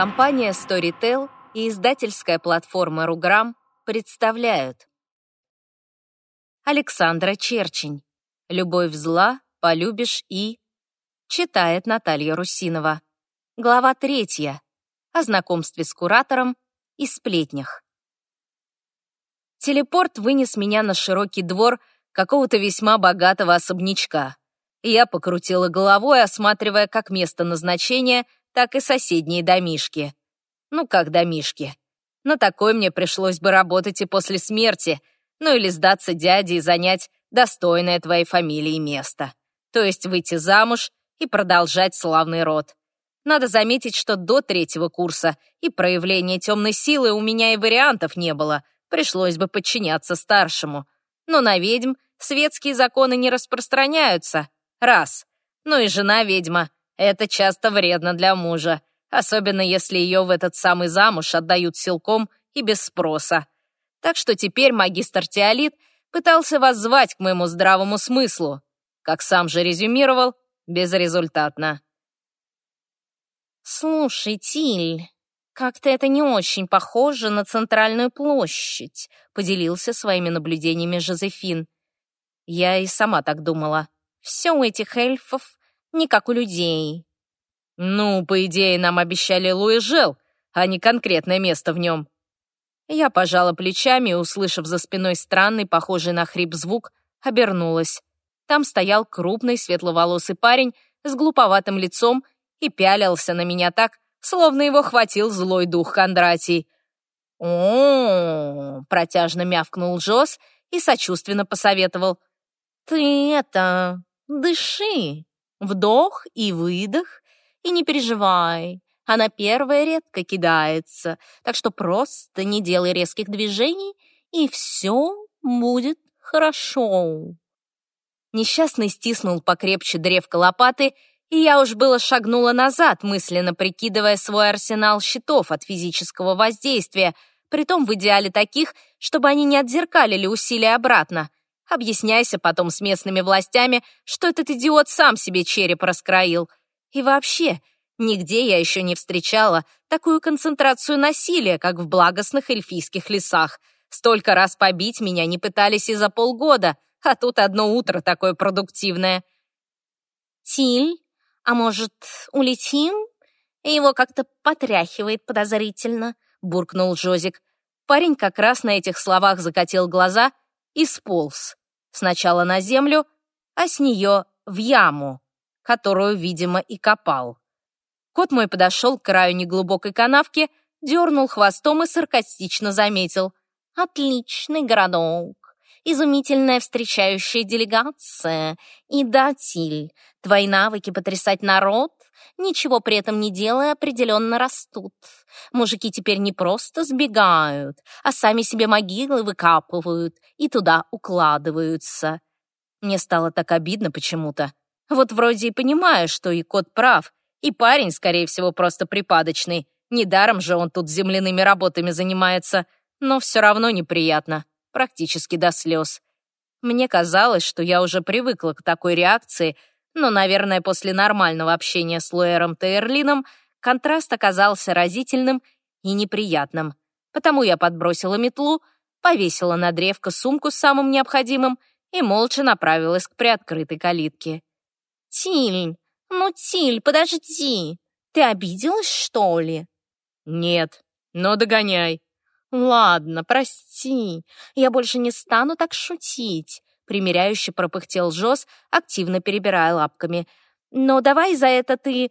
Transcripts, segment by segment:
Компания Storytel и издательская платформа Руграм представляют Александра Черчень «Любовь зла, полюбишь и...» Читает Наталья Русинова. Глава третья. О знакомстве с куратором и сплетнях. Телепорт вынес меня на широкий двор какого-то весьма богатого особнячка. Я покрутила головой, осматривая как место назначения, так и соседние домишки. Ну как домишки? На такой мне пришлось бы работать и после смерти, ну или сдаться дяде и занять достойное твоей фамилии место. То есть выйти замуж и продолжать славный род. Надо заметить, что до третьего курса и проявления темной силы у меня и вариантов не было, пришлось бы подчиняться старшему. Но на ведьм светские законы не распространяются, Раз. Ну и жена ведьма. Это часто вредно для мужа, особенно если ее в этот самый замуж отдают силком и без спроса. Так что теперь магистр Теолит пытался воззвать к моему здравому смыслу. Как сам же резюмировал, безрезультатно. «Слушай, Тиль, как-то это не очень похоже на центральную площадь», поделился своими наблюдениями Жозефин. Я и сама так думала. Все у этих эльфов не как у людей. Ну, по идее, нам обещали Луэжел, а не конкретное место в нем. Я пожала плечами услышав за спиной странный, похожий на хрип звук, обернулась. Там стоял крупный светловолосый парень с глуповатым лицом и пялился на меня так, словно его хватил злой дух Кондратий. -о протяжно мявкнул Джос и сочувственно посоветовал. «Ты это, Дыши. Вдох и выдох. И не переживай. Она первая редко кидается. Так что просто не делай резких движений, и все будет хорошо. Несчастный стиснул покрепче древко лопаты, и я уж было шагнула назад, мысленно прикидывая свой арсенал щитов от физического воздействия, притом в идеале таких, чтобы они не отзеркалили усилия обратно. Объясняйся потом с местными властями, что этот идиот сам себе череп раскроил. И вообще, нигде я еще не встречала такую концентрацию насилия, как в благостных эльфийских лесах. Столько раз побить меня не пытались и за полгода, а тут одно утро такое продуктивное. «Тиль, а может, улетим?» Его как-то потряхивает подозрительно, буркнул Жозик. Парень как раз на этих словах закатил глаза и сполз. Сначала на землю, а с нее в яму, которую, видимо, и копал. Кот мой подошел к краю неглубокой канавки, дернул хвостом и саркастично заметил. «Отличный городок, изумительная встречающая делегация. И да, Тиль, твои навыки потрясать народ, ничего при этом не делая, определенно растут. Мужики теперь не просто сбегают, а сами себе могилы выкапывают и туда укладываются. Мне стало так обидно почему-то. Вот вроде и понимаю, что и кот прав, и парень, скорее всего, просто припадочный. Недаром же он тут земляными работами занимается, но все равно неприятно, практически до слез. Мне казалось, что я уже привыкла к такой реакции, но, наверное, после нормального общения с Луэром Тейрлином контраст оказался разительным и неприятным. Потому я подбросила метлу, повесила на древко сумку с самым необходимым и молча направилась к приоткрытой калитке. «Тиль, ну, Тиль, подожди! Ты обиделась, что ли?» «Нет, но догоняй». «Ладно, прости, я больше не стану так шутить», примиряюще пропыхтел Жос, активно перебирая лапками. «Но давай за это ты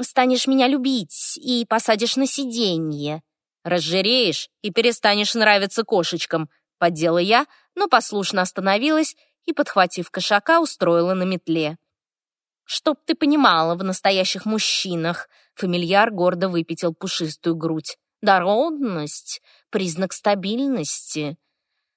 станешь меня любить и посадишь на сиденье». «Разжиреешь и перестанешь нравиться кошечкам», — поддела я, но послушно остановилась и, подхватив кошака, устроила на метле. «Чтоб ты понимала в настоящих мужчинах», — фамильяр гордо выпятил пушистую грудь. «Дородность — признак стабильности».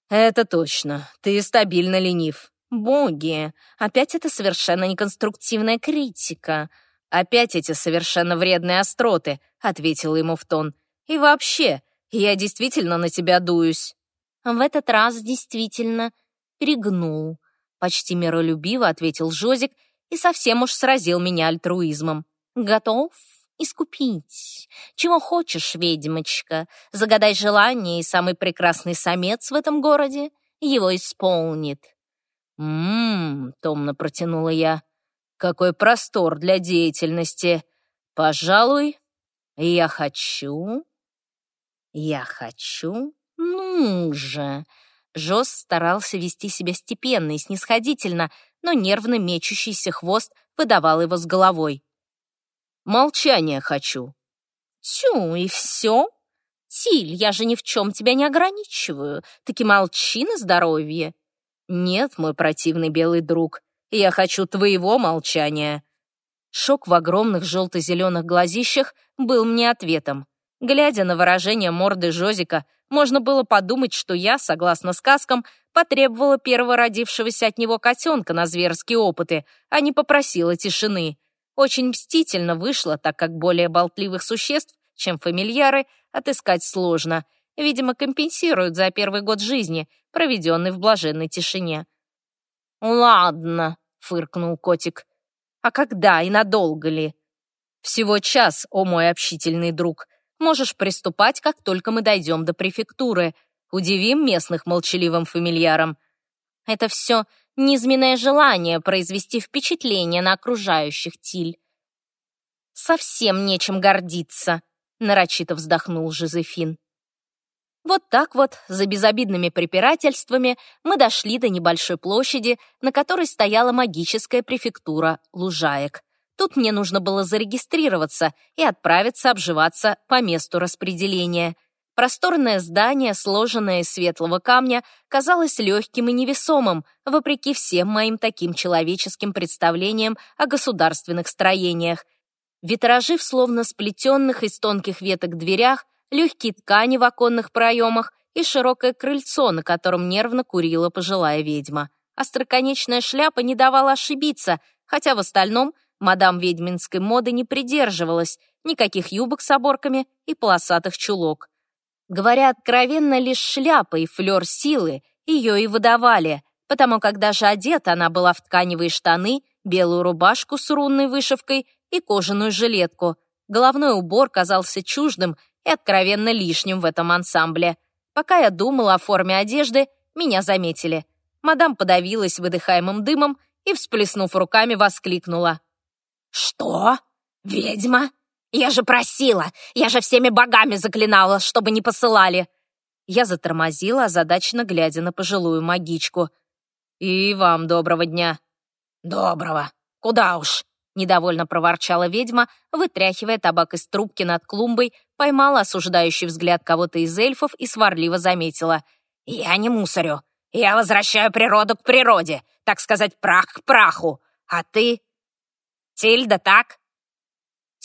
«Это точно. Ты стабильно ленив». «Боги! Опять это совершенно неконструктивная критика». «Опять эти совершенно вредные остроты», — ответила ему в тон. «И вообще, я действительно на тебя дуюсь». В этот раз действительно перегнул. Почти миролюбиво ответил Жозик и совсем уж сразил меня альтруизмом. «Готов?» Искупить. Чего хочешь, ведьмочка, загадай желание, и самый прекрасный самец в этом городе его исполнит. «М-м-м», томно протянула я, — «какой простор для деятельности. Пожалуй, я хочу...» «Я хочу? Ну же!» Жос старался вести себя степенно и снисходительно, но нервно мечущийся хвост выдавал его с головой. Молчание хочу». «Тю, и все? Тиль, я же ни в чем тебя не ограничиваю. Таки молчи на здоровье». «Нет, мой противный белый друг, я хочу твоего молчания». Шок в огромных желто-зеленых глазищах был мне ответом. Глядя на выражение морды Жозика, можно было подумать, что я, согласно сказкам, потребовала первого родившегося от него котенка на зверские опыты, а не попросила тишины. Очень мстительно вышло, так как более болтливых существ, чем фамильяры, отыскать сложно. Видимо, компенсируют за первый год жизни, проведенный в блаженной тишине. «Ладно», — фыркнул котик. «А когда и надолго ли?» «Всего час, о мой общительный друг. Можешь приступать, как только мы дойдем до префектуры. Удивим местных молчаливым фамильяром». «Это все низменное желание произвести впечатление на окружающих Тиль. «Совсем нечем гордиться», — нарочито вздохнул Жозефин. Вот так вот, за безобидными препирательствами, мы дошли до небольшой площади, на которой стояла магическая префектура Лужаек. Тут мне нужно было зарегистрироваться и отправиться обживаться по месту распределения. Просторное здание, сложенное из светлого камня, казалось легким и невесомым, вопреки всем моим таким человеческим представлениям о государственных строениях. Витражи в словно сплетенных из тонких веток дверях, легкие ткани в оконных проемах и широкое крыльцо, на котором нервно курила пожилая ведьма. Остроконечная шляпа не давала ошибиться, хотя в остальном мадам ведьминской моды не придерживалась, никаких юбок с оборками и полосатых чулок. Говоря откровенно, лишь шляпа и флёр силы ее и выдавали, потому как даже одета она была в тканевые штаны, белую рубашку с рунной вышивкой и кожаную жилетку. Головной убор казался чуждым и откровенно лишним в этом ансамбле. Пока я думала о форме одежды, меня заметили. Мадам подавилась выдыхаемым дымом и, всплеснув руками, воскликнула. «Что? Ведьма? Я же просила, я же всеми богами заклинала, чтобы не посылали!» Я затормозила, озадаченно глядя на пожилую магичку. «И вам доброго дня!» «Доброго! Куда уж!» Недовольно проворчала ведьма, вытряхивая табак из трубки над клумбой, поймала осуждающий взгляд кого-то из эльфов и сварливо заметила. «Я не мусорю. Я возвращаю природу к природе, так сказать, прах к праху. А ты? Тильда, так?»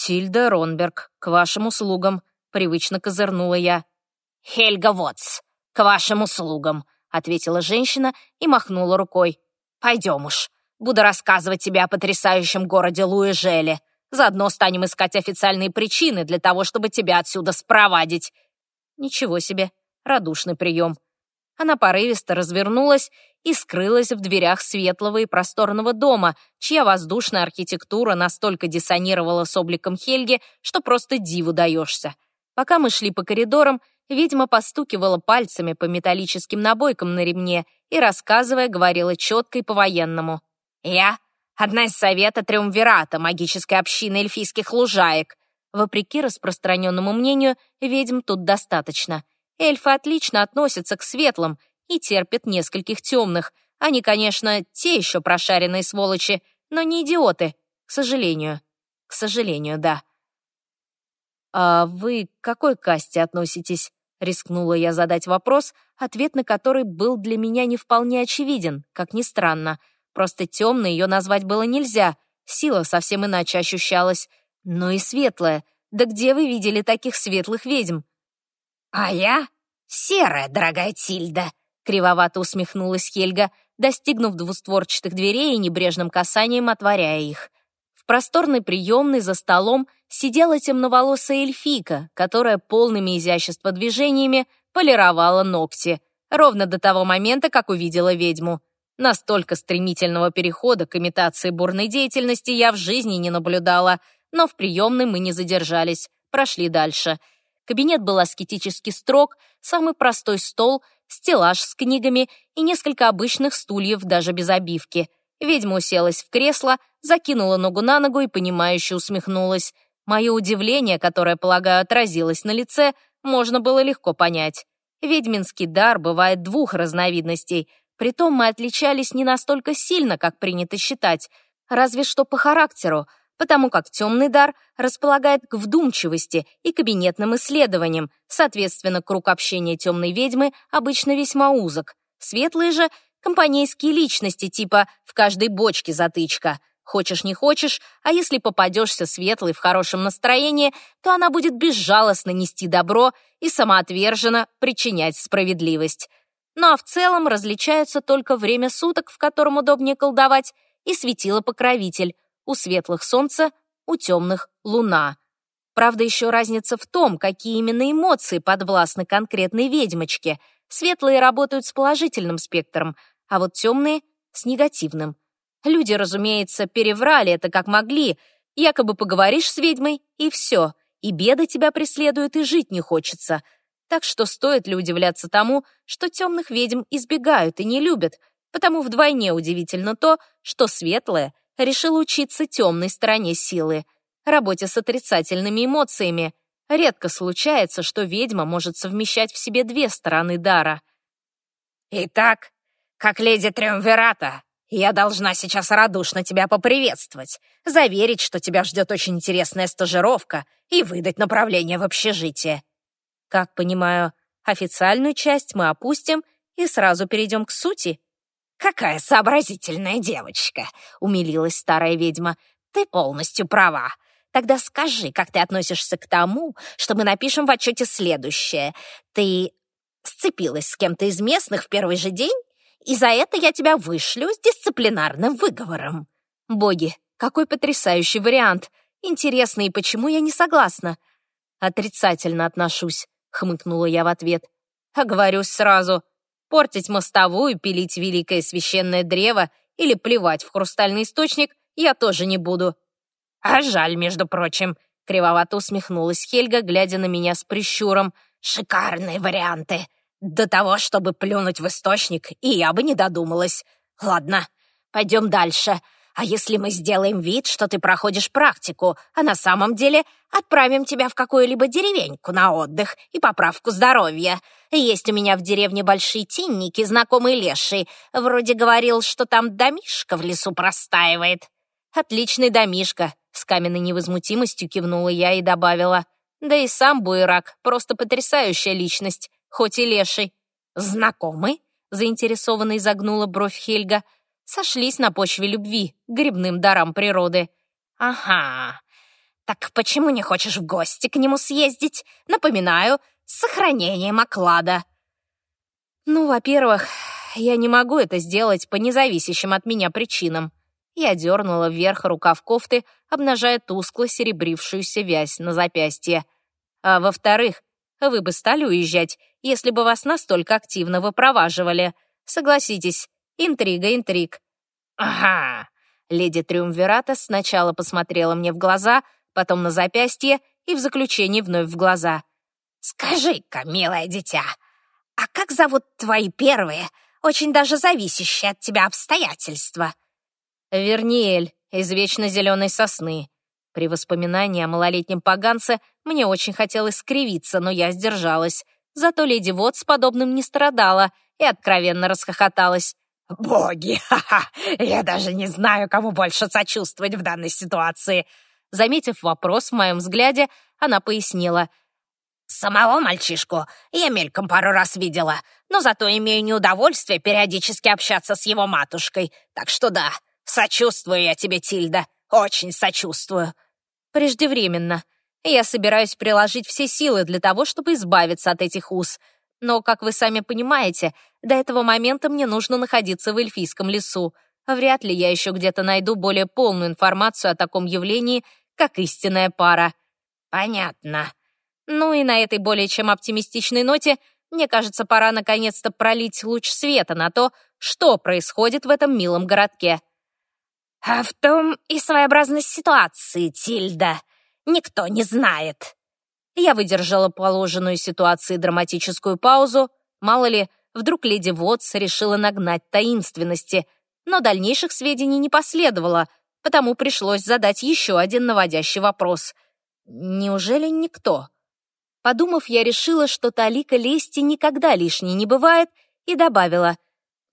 «Тильда Ронберг, к вашим услугам», — привычно козырнула я. «Хельга Вотс, к вашим услугам», — ответила женщина и махнула рукой. «Пойдем уж, буду рассказывать тебе о потрясающем городе Луэжеле. Заодно станем искать официальные причины для того, чтобы тебя отсюда спровадить». Ничего себе, радушный прием. Она порывисто развернулась и скрылась в дверях светлого и просторного дома, чья воздушная архитектура настолько диссонировала с обликом Хельги, что просто диву даешься. Пока мы шли по коридорам, ведьма постукивала пальцами по металлическим набойкам на ремне и, рассказывая, говорила четко и по-военному. «Я — одна из совета Триумвирата, магической общины эльфийских лужаек. Вопреки распространенному мнению, ведьм тут достаточно. Эльфы отлично относятся к светлым и терпят нескольких темных. Они, конечно, те еще прошаренные сволочи, но не идиоты, к сожалению. К сожалению, да. «А вы к какой касте относитесь?» — рискнула я задать вопрос, ответ на который был для меня не вполне очевиден, как ни странно. Просто темной ее назвать было нельзя, сила совсем иначе ощущалась. Но и светлая. Да где вы видели таких светлых ведьм? «А я серая, дорогая Тильда», — кривовато усмехнулась Хельга, достигнув двустворчатых дверей и небрежным касанием отворяя их. В просторной приемной за столом сидела темноволосая эльфика, которая полными изящества движениями полировала ногти, ровно до того момента, как увидела ведьму. Настолько стремительного перехода к имитации бурной деятельности я в жизни не наблюдала. но в приемной мы не задержались, прошли дальше. Кабинет был аскетически строг, самый простой стол, стеллаж с книгами и несколько обычных стульев даже без обивки. Ведьма уселась в кресло, закинула ногу на ногу и, понимающе усмехнулась. Мое удивление, которое, полагаю, отразилось на лице, можно было легко понять. Ведьминский дар бывает двух разновидностей, притом мы отличались не настолько сильно, как принято считать, разве что по характеру, потому как темный дар располагает к вдумчивости и кабинетным исследованиям, соответственно, круг общения темной ведьмы обычно весьма узок. Светлые же — компанейские личности, типа «в каждой бочке затычка», Хочешь, не хочешь, а если попадешься светлой в хорошем настроении, то она будет безжалостно нести добро и самоотверженно причинять справедливость. Ну а в целом различаются только время суток, в котором удобнее колдовать, и светило-покровитель. У светлых солнце, у темных луна. Правда, еще разница в том, какие именно эмоции подвластны конкретной ведьмочке. Светлые работают с положительным спектром, а вот темные — с негативным. Люди, разумеется, переврали это как могли. Якобы поговоришь с ведьмой, и все. И беда тебя преследует, и жить не хочется. Так что стоит ли удивляться тому, что темных ведьм избегают и не любят, потому вдвойне удивительно то, что светлая решила учиться темной стороне силы, работе с отрицательными эмоциями. Редко случается, что ведьма может совмещать в себе две стороны дара. «Итак, как леди Триумвирата, я должна сейчас радушно тебя поприветствовать, заверить, что тебя ждет очень интересная стажировка и выдать направление в общежитие. Как понимаю, официальную часть мы опустим и сразу перейдем к сути. «Какая сообразительная девочка!» — умилилась старая ведьма. «Ты полностью права. Тогда скажи, как ты относишься к тому, что мы напишем в отчете следующее. Ты сцепилась с кем-то из местных в первый же день и за это я тебя вышлю с дисциплинарным выговором». «Боги, какой потрясающий вариант! Интересно, и почему я не согласна?» «Отрицательно отношусь», — хмыкнула я в ответ. «Оговорюсь сразу. Портить мостовую, пилить великое священное древо или плевать в хрустальный источник я тоже не буду». «А жаль, между прочим», — кривовато усмехнулась Хельга, глядя на меня с прищуром. «Шикарные варианты. До того, чтобы плюнуть в источник, и я бы не додумалась. Ладно, пойдем дальше. А если мы сделаем вид, что ты проходишь практику, а на самом деле отправим тебя в какую-либо деревеньку на отдых и поправку здоровья? Есть у меня в деревне большие тинники, знакомый леший. Вроде говорил, что там домишка в лесу простаивает. Отличный домишка, с каменной невозмутимостью кивнула я и добавила. Да и сам Буерак, просто потрясающая личность хоть и леший. Знакомы? Заинтересованно изогнула бровь Хельга. Сошлись на почве любви, грибным дарам природы. Ага. Так почему не хочешь в гости к нему съездить? Напоминаю, с сохранением оклада. Ну, во-первых, я не могу это сделать по независящим от меня причинам. Я дернула вверх рукав кофты, обнажая тускло серебрившуюся вязь на запястье. А во-вторых, вы бы стали уезжать, если бы вас настолько активно выпроваживали. Согласитесь, интрига интриг». «Ага». Леди Триумвирата сначала посмотрела мне в глаза, потом на запястье и в заключении вновь в глаза. «Скажи-ка, милое дитя, а как зовут твои первые, очень даже зависящие от тебя обстоятельства?» «Верниэль из вечно зеленой сосны», при воспоминании о малолетнем поганце мне очень хотелось скривиться, но я сдержалась. Зато леди Вот с подобным не страдала и откровенно расхохоталась. «Боги! Ха-ха! Я даже не знаю, кому больше сочувствовать в данной ситуации!» Заметив вопрос в моем взгляде, она пояснила. «Самого мальчишку я мельком пару раз видела, но зато имею неудовольствие периодически общаться с его матушкой. Так что да, сочувствую я тебе, Тильда. Очень сочувствую. Преждевременно. Я собираюсь приложить все силы для того, чтобы избавиться от этих уз. Но, как вы сами понимаете, до этого момента мне нужно находиться в эльфийском лесу. Вряд ли я еще где-то найду более полную информацию о таком явлении, как истинная пара. Понятно. Ну и на этой более чем оптимистичной ноте, мне кажется, пора наконец-то пролить луч света на то, что происходит в этом милом городке. А в том и своеобразность ситуации, Тильда. Никто не знает. Я выдержала положенную ситуации драматическую паузу. Мало ли, вдруг леди Вотс решила нагнать таинственности. Но дальнейших сведений не последовало, потому пришлось задать еще один наводящий вопрос. Неужели никто? Подумав, я решила, что талика лести никогда лишней не бывает, и добавила,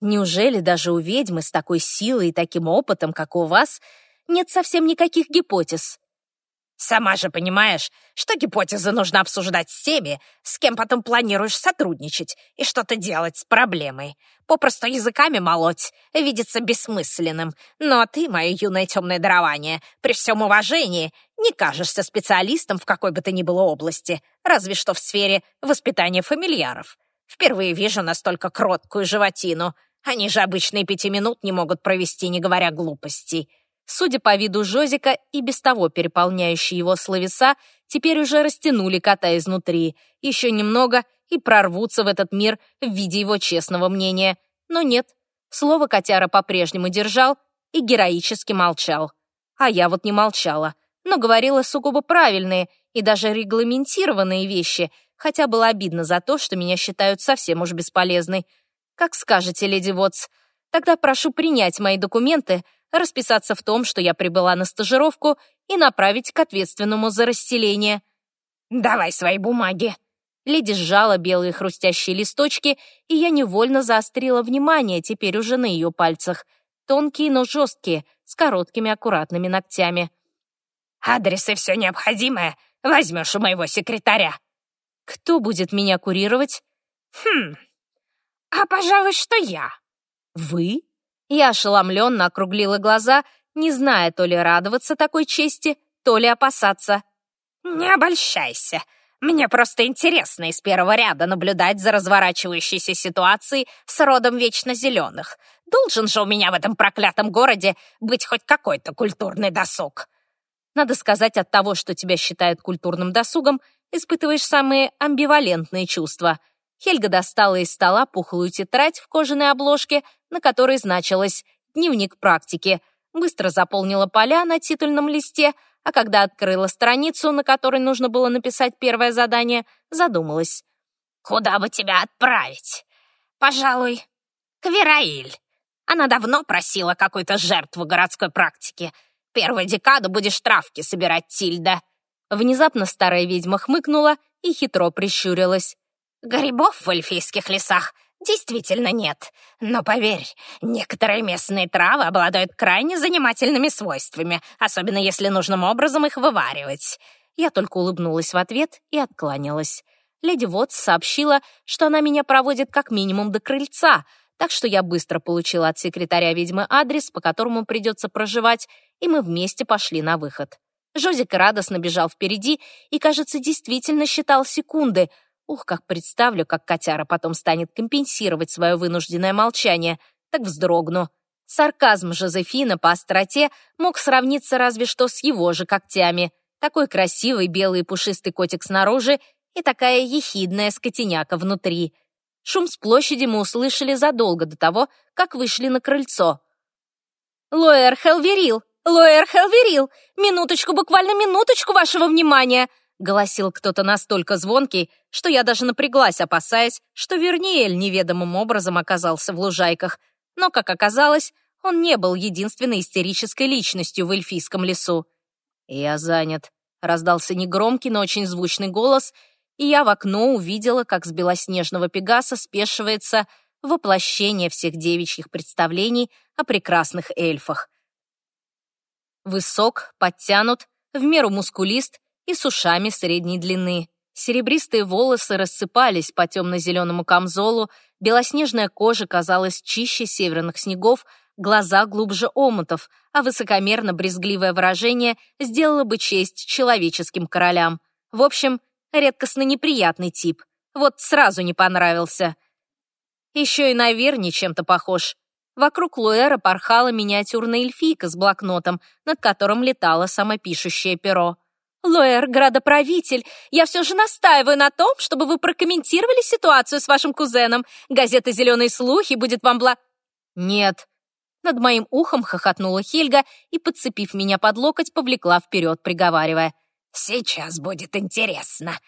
«Неужели даже у ведьмы с такой силой и таким опытом, как у вас, нет совсем никаких гипотез?» Сама же понимаешь, что гипотезы нужно обсуждать с теми, с кем потом планируешь сотрудничать и что-то делать с проблемой. Попросту языками молоть видится бессмысленным. Но ты, мое юное темное дарование, при всем уважении, не кажешься специалистом в какой бы то ни было области, разве что в сфере воспитания фамильяров. Впервые вижу настолько кроткую животину. Они же обычные пяти минут не могут провести, не говоря глупостей. Судя по виду Жозика и без того переполняющие его словеса, теперь уже растянули кота изнутри. Еще немного и прорвутся в этот мир в виде его честного мнения. Но нет, слово котяра по-прежнему держал и героически молчал. А я вот не молчала, но говорила сугубо правильные и даже регламентированные вещи, хотя было обидно за то, что меня считают совсем уж бесполезной. Как скажете, леди Вотс, тогда прошу принять мои документы — расписаться в том, что я прибыла на стажировку, и направить к ответственному за расселение. «Давай свои бумаги!» Леди сжала белые хрустящие листочки, и я невольно заострила внимание теперь уже на ее пальцах. Тонкие, но жесткие, с короткими аккуратными ногтями. «Адрес и все необходимое возьмешь у моего секретаря». «Кто будет меня курировать?» «Хм, а, пожалуй, что я». «Вы?» Я ошеломленно округлила глаза, не зная то ли радоваться такой чести, то ли опасаться. «Не обольщайся. Мне просто интересно из первого ряда наблюдать за разворачивающейся ситуацией с родом вечно зеленых. Должен же у меня в этом проклятом городе быть хоть какой-то культурный досуг». Надо сказать, от того, что тебя считают культурным досугом, испытываешь самые амбивалентные чувства. Хельга достала из стола пухлую тетрадь в кожаной обложке, на которой значилось «Дневник практики», быстро заполнила поля на титульном листе, а когда открыла страницу, на которой нужно было написать первое задание, задумалась. «Куда бы тебя отправить? Пожалуй, к Вераиль. Она давно просила какой-то жертву городской практики. Первую декаду будешь травки собирать, Тильда». Внезапно старая ведьма хмыкнула и хитро прищурилась. Грибов в эльфийских лесах действительно нет. Но поверь, некоторые местные травы обладают крайне занимательными свойствами, особенно если нужным образом их вываривать. Я только улыбнулась в ответ и откланялась. Леди Вотс сообщила, что она меня проводит как минимум до крыльца, так что я быстро получила от секретаря ведьмы адрес, по которому придется проживать, и мы вместе пошли на выход. Жозик радостно бежал впереди и, кажется, действительно считал секунды — Ух, как представлю, как котяра потом станет компенсировать свое вынужденное молчание, так вздрогну. Сарказм Жозефина по остроте мог сравниться разве что с его же когтями. Такой красивый белый пушистый котик снаружи и такая ехидная скотиняка внутри. Шум с площади мы услышали задолго до того, как вышли на крыльцо. «Лоэр Хелверил! Лоэр Хелверил! Минуточку, буквально минуточку вашего внимания!» — голосил кто-то настолько звонкий, что я даже напряглась, опасаясь, что Верниэль неведомым образом оказался в лужайках. Но, как оказалось, он не был единственной истерической личностью в эльфийском лесу. «Я занят», — раздался негромкий, но очень звучный голос, и я в окно увидела, как с белоснежного пегаса спешивается воплощение всех девичьих представлений о прекрасных эльфах. Высок, подтянут, в меру мускулист и с ушами средней длины. Серебристые волосы рассыпались по темно-зеленому камзолу, белоснежная кожа казалась чище северных снегов, глаза глубже омутов, а высокомерно-брезгливое выражение сделало бы честь человеческим королям. В общем, редкостно неприятный тип. Вот сразу не понравился. Еще и на Верни чем-то похож. Вокруг Луэра порхала миниатюрная эльфийка с блокнотом, над которым летало самопишущее перо. «Лоэр, градоправитель, я все же настаиваю на том, чтобы вы прокомментировали ситуацию с вашим кузеном. Газета «Зеленые слухи» будет вам бла...» «Нет». Над моим ухом хохотнула Хельга и, подцепив меня под локоть, повлекла вперед, приговаривая. «Сейчас будет интересно».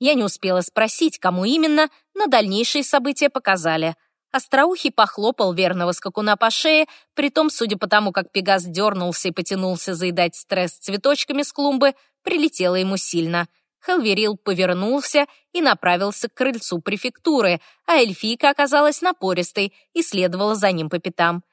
Я не успела спросить, кому именно, но дальнейшие события показали. Остроухий похлопал верного скакуна по шее, притом, судя по тому, как Пегас дернулся и потянулся заедать стресс цветочками с клумбы, прилетело ему сильно. Хелверил повернулся и направился к крыльцу префектуры, а эльфийка оказалась напористой и следовала за ним по пятам.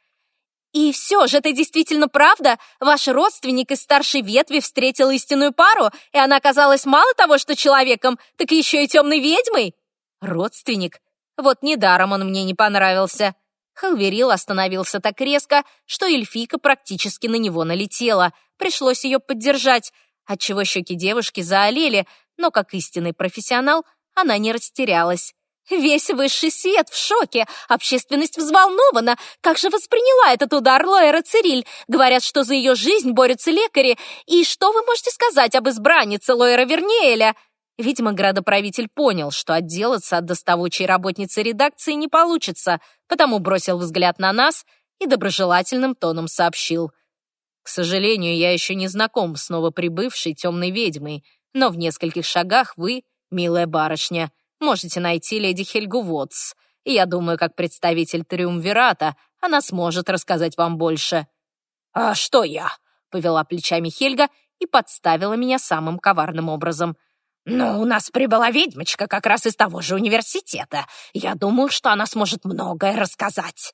«И все же, это действительно правда? Ваш родственник из старшей ветви встретил истинную пару, и она оказалась мало того, что человеком, так еще и темной ведьмой?» «Родственник? Вот недаром он мне не понравился». Халверил остановился так резко, что эльфийка практически на него налетела. Пришлось ее поддержать, отчего щеки девушки заолели, но, как истинный профессионал, она не растерялась. Весь высший свет в шоке, общественность взволнована. Как же восприняла этот удар Лоэра Цириль? Говорят, что за ее жизнь борются лекари. И что вы можете сказать об избраннице Лоэра Вернеэля? Видимо, градоправитель понял, что отделаться от доставучей работницы редакции не получится, потому бросил взгляд на нас и доброжелательным тоном сообщил. «К сожалению, я еще не знаком с новоприбывшей темной ведьмой, но в нескольких шагах вы, милая барышня, можете найти леди Хельгу Вотс. И я думаю, как представитель Триумвирата, она сможет рассказать вам больше». «А что я?» — повела плечами Хельга и подставила меня самым коварным образом. «Ну, у нас прибыла ведьмочка как раз из того же университета. Я думаю, что она сможет многое рассказать».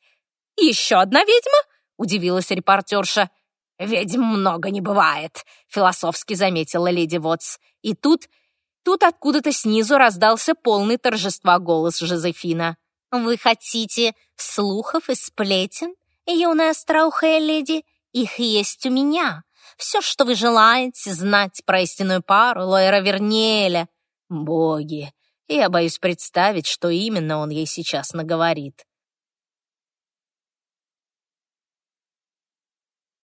«Еще одна ведьма?» — удивилась репортерша. «Ведьм много не бывает», — философски заметила леди Вотс. И тут Тут откуда-то снизу раздался полный торжества голос Жозефина. «Вы хотите слухов и сплетен, юная остроухая леди? Их есть у меня. Все, что вы желаете знать про истинную пару Лойра Вернеля. Боги, я боюсь представить, что именно он ей сейчас наговорит».